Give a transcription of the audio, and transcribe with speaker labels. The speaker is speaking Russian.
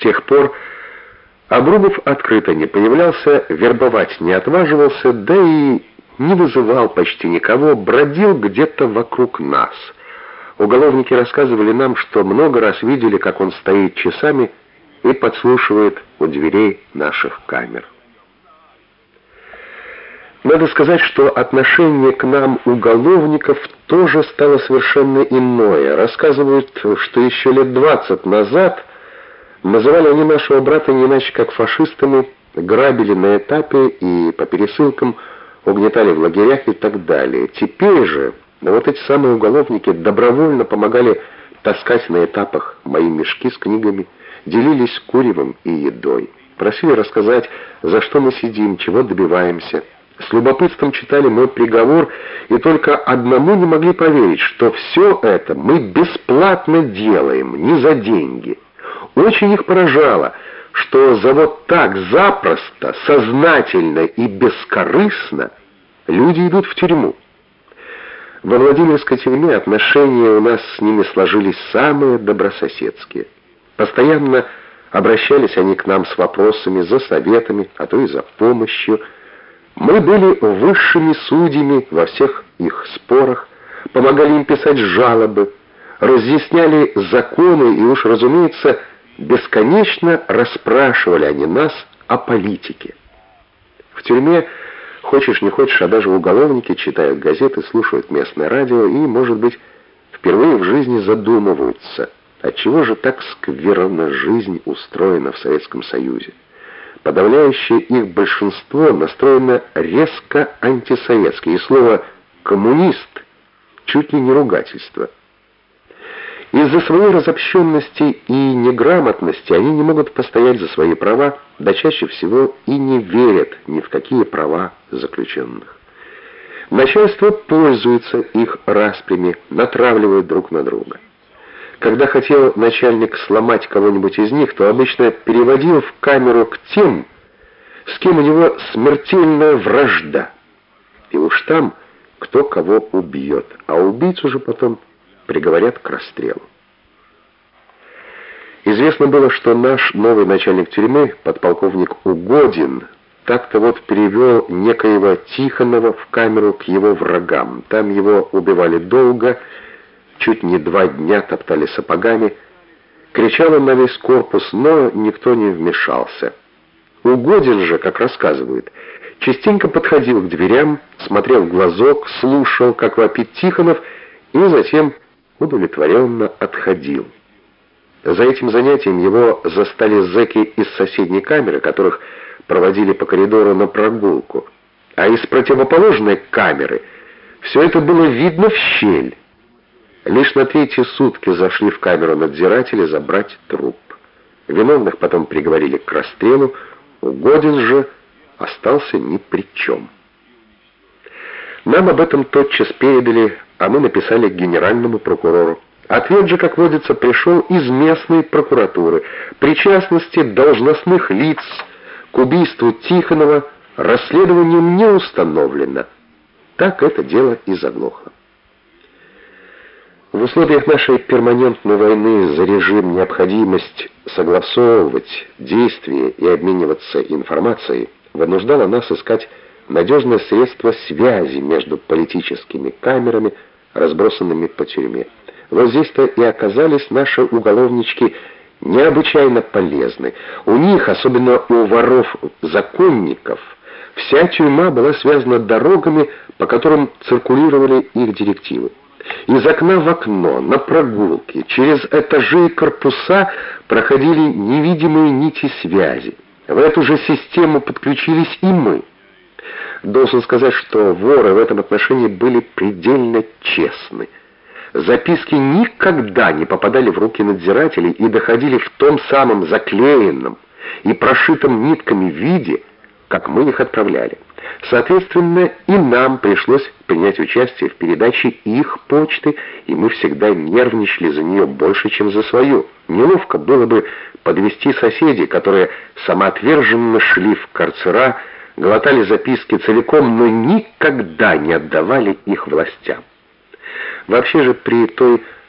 Speaker 1: тех пор Обрубов открыто не появлялся, вербовать не отваживался, да и не вызывал почти никого, бродил где-то вокруг нас. Уголовники рассказывали нам, что много раз видели, как он стоит часами и подслушивает у дверей наших камер. Надо сказать, что отношение к нам уголовников тоже стало совершенно иное. Рассказывают, что еще лет двадцать назад называли они нашего брата не иначе как фашистами, грабили на этапе и по пересылкам угнетали в лагерях и так далее. Теперь же вот эти самые уголовники добровольно помогали таскать на этапах мои мешки с книгами, делились куревом и едой. Просили рассказать, за что мы сидим, чего добиваемся. С любопытством читали мой приговор и только одному не могли поверить, что все это мы бесплатно делаем, не за деньги. Очень их поражало, что за вот так запросто, сознательно и бескорыстно люди идут в тюрьму. Во Владимирской тюрьме отношения у нас с ними сложились самые добрососедские. Постоянно обращались они к нам с вопросами, за советами, а то и за помощью. Мы были высшими судьями во всех их спорах, помогали им писать жалобы, разъясняли законы и уж, разумеется, бесконечно расспрашивали они нас о политике. В тюрьме, хочешь не хочешь, а даже уголовники читают газеты, слушают местное радио и, может быть, впервые в жизни задумываются, отчего же так скверно жизнь устроена в Советском Союзе. Подавляющее их большинство настроено резко антисоветски, и слово «коммунист» чуть ли не ругательство – из-за своей разобщенности и неграмотности они не могут постоять за свои права, да чаще всего и не верят ни в какие права заключенных. Начальство пользуется их распрями, натравливает друг на друга. Когда хотел начальник сломать кого-нибудь из них, то обычно переводил в камеру к тем, с кем у него смертельная вражда. И уж там кто кого убьет, а убийцу же потом приговорят к расстрелу. Известно было, что наш новый начальник тюрьмы, подполковник Угодин, так-то вот перевел некоего Тихонова в камеру к его врагам. Там его убивали долго, чуть не два дня топтали сапогами. Кричал он на весь корпус, но никто не вмешался. Угодин же, как рассказывают, частенько подходил к дверям, смотрел в глазок, слушал, как вопит Тихонов, и затем удовлетворенно отходил. За этим занятием его застали зэки из соседней камеры, которых проводили по коридору на прогулку. А из противоположной камеры все это было видно в щель. Лишь на третьи сутки зашли в камеру надзиратели забрать труп. Виновных потом приговорили к расстрелу, Угодин же остался ни при чем. Нам об этом тотчас передали а мы написали генеральному прокурору. Ответ же, как водится, пришел из местной прокуратуры. Причастности должностных лиц к убийству Тихонова расследованием не установлено. Так это дело и заглохло. В условиях нашей перманентной войны за режим необходимость согласовывать действия и обмениваться информацией вынуждала нас искать надежное средство связи между политическими камерами, разбросанными по тюрьме. Вот здесь-то и оказались наши уголовнички необычайно полезны. У них, особенно у воров-законников, вся тюрьма была связана дорогами, по которым циркулировали их директивы. Из окна в окно, на прогулке, через этажи и корпуса проходили невидимые нити связи. В эту же систему подключились и мы. Должен сказать, что воры в этом отношении были предельно честны. Записки никогда не попадали в руки надзирателей и доходили в том самом заклеенном и прошитом нитками виде, как мы их отправляли. Соответственно, и нам пришлось принять участие в передаче их почты, и мы всегда нервничали за нее больше, чем за свою. Неловко было бы подвести соседей, которые самоотверженно шли в карцера, глотали записки целиком, но никогда не отдавали их властям. Вообще же при той